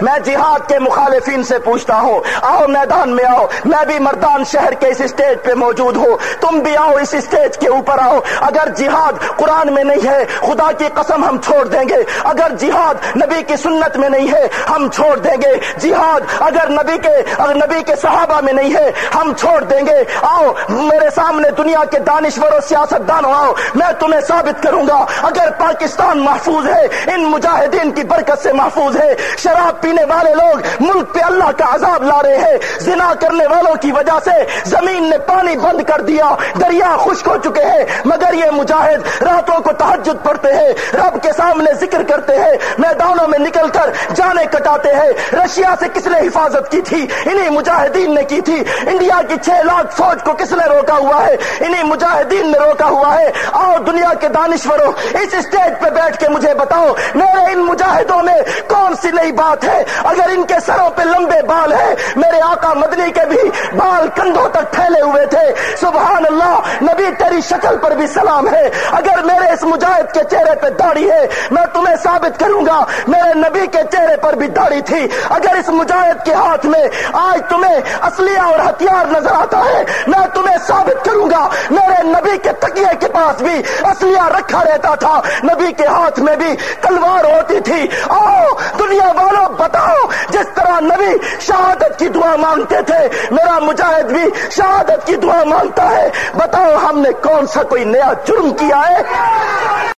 میں جہاد کے مخالفین سے پوچھتا ہوں، آؤ میدان میں آؤ، میں بھی مردان شہر کے اس اسٹیج پہ موجود ہوں۔ تم بھی آؤ اس اسٹیج کے اوپر آؤ۔ اگر جہاد قرآن میں نہیں ہے، خدا کی قسم ہم چھوڑ دیں گے۔ اگر جہاد نبی کی سنت میں نہیں ہے، ہم چھوڑ دیں گے۔ جہاد اگر نبی کے، اگر نبی کے صحابہ میں نہیں ہے، ہم چھوڑ دیں گے۔ آؤ، میرے سامنے دنیا کے دانشور و سیاست دانوں آؤ۔ میں تمہیں ثابت کروں گا، اگر پاکستان محفوظ ہے، ان مجاہدین کی برکت سے محفوظ ہے، شراب پینے والے لوگ ملک پہ اللہ کا عذاب لا رہے ہیں۔ زنا کرنے والوں کی وجہ سے زمین نے پانی بند کر دیا۔ دریا خشک ہو چکے ہیں۔ مگر یہ مجاہد راتوں کو تحجد پڑھتے ہیں۔ رب کے سامنے ذکر کرتے ہیں۔ میدانوں میں نکل کر جانے کٹاتے ہیں۔ رشیا سے کس نے حفاظت کی تھی؟ انہیں مجاہدین نے کی تھی۔ انڈیا کی چھ لاکھ فوج کو کس نے روکا ہوا ہے؟ انہیں مجاہدین نے روکا ہوا ہے۔ آؤ دنیا کے دانشوروں، اس اسٹیج پہ بیٹھ کے مجھے بتاؤ، میرے ان مجاہدوں میں کون سی نئی بات ہے؟ اگر ان کے سروں پہ لمبے بال ہیں، میرے آقا مدنی کے بھی بال کندھوں تک پھیلے ہوئے تھے۔ سبحان اللہ نبی تیری شکل پر بھی سلام ہے۔ اگر میرے اس مجاہد کے چہرے پہ داڑھی ہے، میں تمہیں ثابت کروں گا، میرے نبی کے چہرے پر بھی داڑھی تھی۔ اگر اس مجاہد کے ہاتھ میں آج تمہیں اسلحہ اور ہتھیار نظر آتا ہے، میں تمہیں ثابت کروں گا۔ ساتھ بھی اصلیہ رکھا رہتا تھا۔ نبی کے ہاتھ میں بھی تلوار ہوتی تھی۔ آؤ، دنیا والوں بتاؤ، جس طرح نبی شہادت کی دعا مانگتے تھے، میرا مجاہد بھی شہادت کی دعا مانگتا ہے۔ بتاؤ، ہم نے کون سا کوئی نیا جرم کیا ہے؟